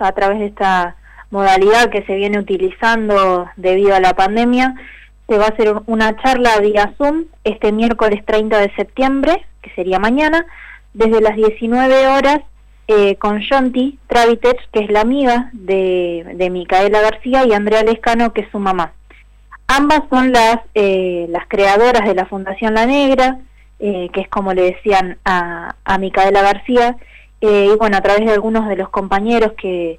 a través de esta modalidad que se viene utilizando debido a la pandemia. Se va a hacer una charla vía Zoom este miércoles 30 de septiembre, que sería mañana, desde las 19 horas eh, con Jonti Travitech, que es la amiga de, Micaela García, y Andrea Lescano, que es su mamá. Ambas son las, eh, creadoras de la Fundación La Negra, eh, que es como le decían a Micaela García, y bueno, a través de algunos de los compañeros que,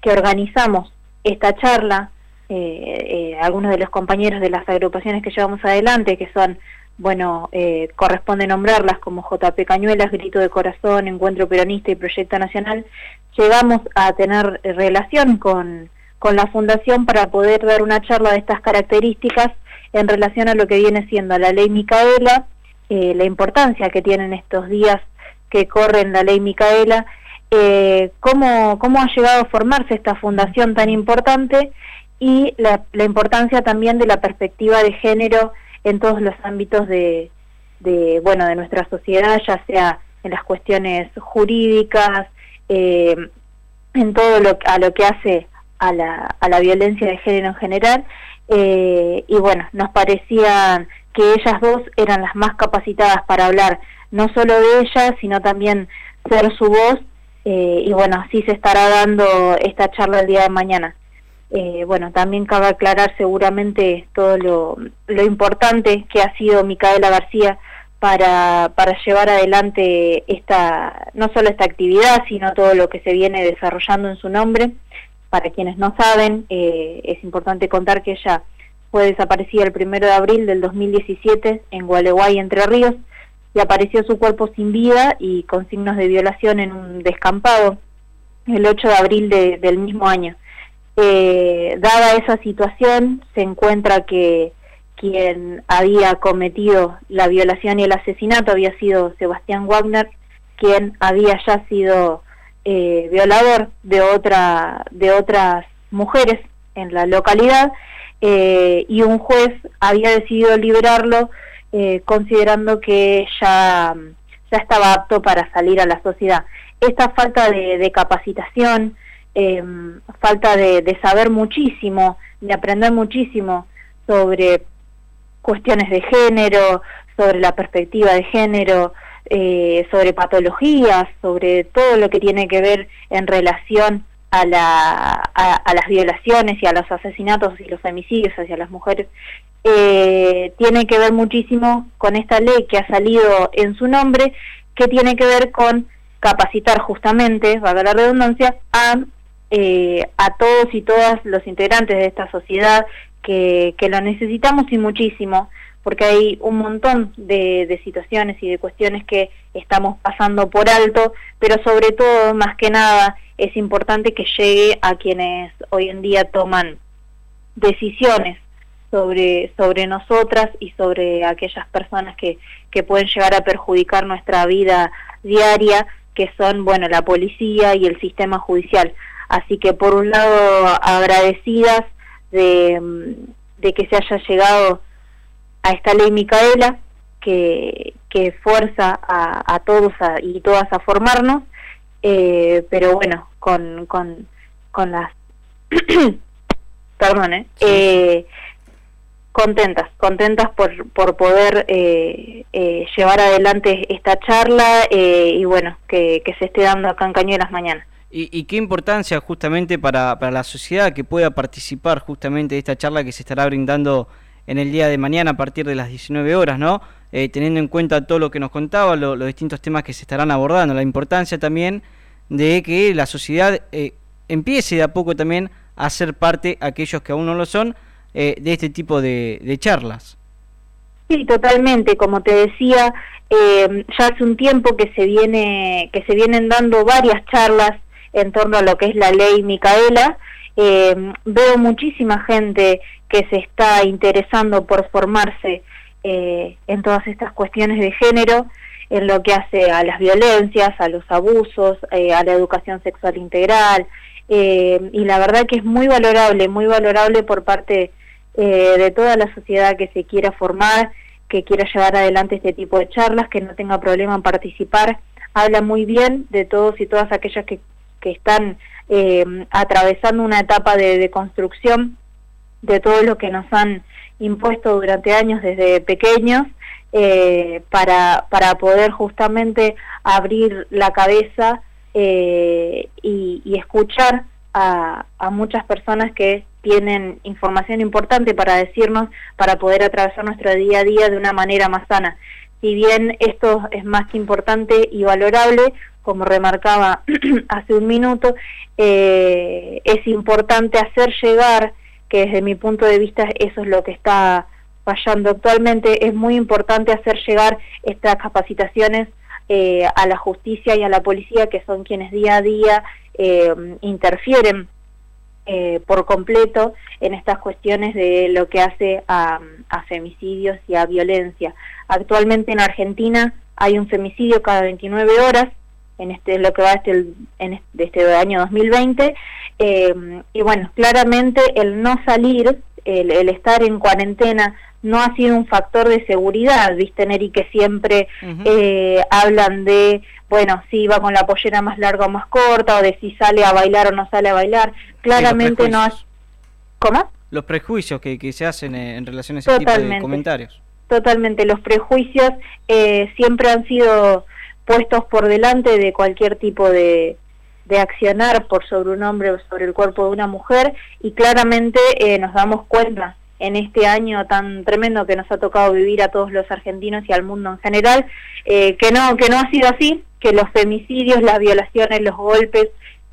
que organizamos esta charla, algunos de los compañeros de las agrupaciones que llevamos adelante, que son bueno, eh, corresponde nombrarlas como JP Cañuelas, Grito de Corazón, Encuentro Peronista y Proyecto Nacional, llegamos a tener relación con, con la Fundación para poder dar una charla de estas características en relación a lo que viene siendo la ley Micaela, eh, la importancia que tienen estos días que corren la ley Micaela, eh, cómo, cómo ha llegado a formarse esta fundación tan importante y la, la importancia también de la perspectiva de género en todos los ámbitos de, bueno, de nuestra sociedad, ya sea en las cuestiones jurídicas, eh, en todo lo, a lo que hace a la, a la violencia de género en general. Eh, y bueno, nos parecía que ellas dos eran las más capacitadas para hablar no solo de ellas, sino también ser su voz. Eh, y bueno, así se estará dando esta charla el día de mañana. Eh, bueno, también cabe aclarar seguramente todo lo, lo, importante que ha sido Micaela García para, para llevar adelante esta, no solo esta actividad, sino todo lo que se viene desarrollando en su nombre. Para quienes no saben, eh, es importante contar que ella fue desaparecida el primero de abril del 2017 en Gualeguay, Entre Ríos, y apareció su cuerpo sin vida y con signos de violación en un descampado el 8 de abril del mismo año. Eh, dada esa situación, se encuentra que quien había cometido la violación y el asesinato había sido Sebastián Wagner, quien había ya sido eh, violador de otra de otras mujeres en la localidad eh, y un juez había decidido liberarlo considerando que ya ya estaba apto para salir a la sociedad. Esta falta de capacitación, eh, falta de, saber muchísimo, de aprender muchísimo sobre cuestiones de género, sobre la perspectiva de género, eh, sobre patologías, sobre todo lo que tiene que ver en relación a, la, a, las violaciones y a los asesinatos y los femicidios hacia las mujeres, eh, tiene que ver muchísimo con esta ley que ha salido en su nombre, que tiene que ver con capacitar justamente, valga la redundancia, a eh, a todos y todas los integrantes de esta sociedad que, que lo necesitamos y muchísimo, porque hay un montón de, de, situaciones y de cuestiones que estamos pasando por alto, pero sobre todo, más que nada, es importante que llegue a quienes hoy en día toman decisiones sobre, sobre nosotras y sobre aquellas personas que, que pueden llegar a perjudicar nuestra vida diaria, que son, bueno, la policía y el sistema judicial. Así que por un lado agradecidas de, de que se haya llegado a esta ley Micaela, que, que fuerza a, a todos y todas a formarnos, eh, pero bueno, con, con, con las... perdón, ¿eh? eh, contentas, contentas por, por poder eh, eh, llevar adelante esta charla eh, y bueno, que, se esté dando acá en Cañuelas mañana. Y, qué importancia justamente para, para, la sociedad que pueda participar justamente de esta charla que se estará brindando en el día de mañana a partir de las 19 horas, ¿no? Eh, teniendo en cuenta todo lo que nos contaba, los distintos temas que se estarán abordando, la importancia también de que la sociedad eh, empiece de a poco también a ser parte, aquellos que aún no lo son, eh, de este tipo de, de, charlas. Sí, totalmente. Como te decía, ya hace un tiempo que se viene que se vienen dando varias charlas en torno a lo que es la ley Micaela. Eh, veo muchísima gente que se está interesando por formarse eh, en todas estas cuestiones de género, en lo que hace a las violencias, a los abusos, eh, a la educación sexual integral, y la verdad que es muy valorable, muy valorable por parte de toda la sociedad que se quiera formar, que quiera llevar adelante este tipo de charlas, que no tenga problema en participar, habla muy bien de todos y todas aquellas que que están atravesando una etapa de, de construcción de todo lo que nos han impuesto durante años desde pequeños eh, para, para poder justamente abrir la cabeza eh, y, escuchar a, muchas personas que tienen información importante para decirnos para poder atravesar nuestro día a día de una manera más sana. Si bien esto es más que importante y valorable, como remarcaba hace un minuto, eh, es importante hacer llegar que desde mi punto de vista eso es lo que está fallando actualmente, es muy importante hacer llegar estas capacitaciones eh, a la justicia y a la policía, que son quienes día a día eh, interfieren eh, por completo en estas cuestiones de lo que hace a, femicidios y a violencia. Actualmente en Argentina hay un femicidio cada 29 horas, en este lo que va este, en este, este año 2020, eh, y bueno, claramente el no salir, el, estar en cuarentena, no ha sido un factor de seguridad, viste Neri que siempre eh, hablan de, bueno, si va con la pollera más larga o más corta, o de si sale a bailar o no sale a bailar, claramente no es... ¿Cómo? Los prejuicios que, que se hacen en relación a ese tipo de comentarios. Totalmente, los prejuicios eh, siempre han sido puestos por delante de cualquier tipo de, de accionar por sobre un hombre o sobre el cuerpo de una mujer y claramente eh, nos damos cuenta en este año tan tremendo que nos ha tocado vivir a todos los argentinos y al mundo en general, eh, que no que no ha sido así, que los femicidios, las violaciones, los golpes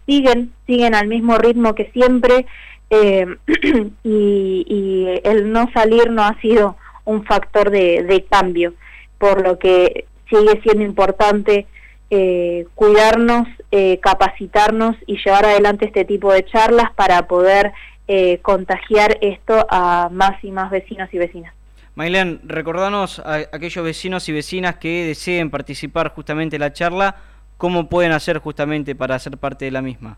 siguen siguen al mismo ritmo que siempre eh, y, y, el no salir no ha sido un factor de, de cambio, por lo que sigue siendo importante eh, cuidarnos, eh, capacitarnos y llevar adelante este tipo de charlas para poder eh, contagiar esto a más y más vecinos y vecinas. Maylén, recordanos a aquellos vecinos y vecinas que deseen participar justamente en la charla, ¿cómo pueden hacer justamente para ser parte de la misma?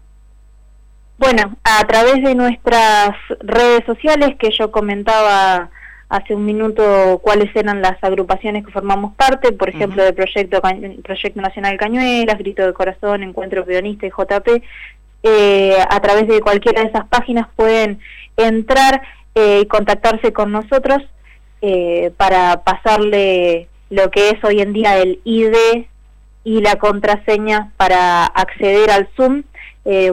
Bueno, a través de nuestras redes sociales que yo comentaba hace un minuto cuáles eran las agrupaciones que formamos parte, por ejemplo, del proyecto, proyecto Nacional Cañuelas, Grito de Corazón, Encuentro Peronista y JP. Eh, a través de cualquiera de esas páginas pueden entrar eh, y contactarse con nosotros eh, para pasarle lo que es hoy en día el ID y la contraseña para acceder al Zoom.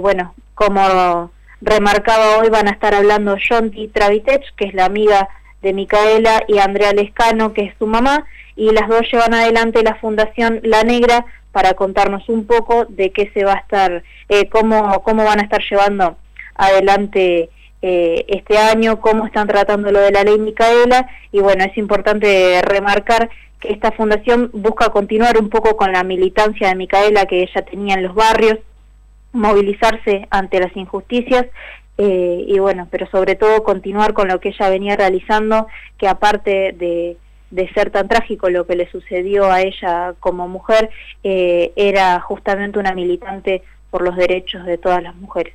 bueno, como remarcaba hoy, van a estar hablando Jonti Travitech, que es la amiga de Micaela y Andrea Lescano, que es su mamá, y las dos llevan adelante la Fundación La Negra para contarnos un poco de qué se va a estar, eh, cómo, cómo van a estar llevando adelante eh, este año, cómo están tratando lo de la ley Micaela, y bueno, es importante remarcar que esta fundación busca continuar un poco con la militancia de Micaela que ella tenía en los barrios, movilizarse ante las injusticias eh, y bueno, pero sobre todo continuar con lo que ella venía realizando, que aparte de, ser tan trágico lo que le sucedió a ella como mujer, eh, era justamente una militante por los derechos de todas las mujeres.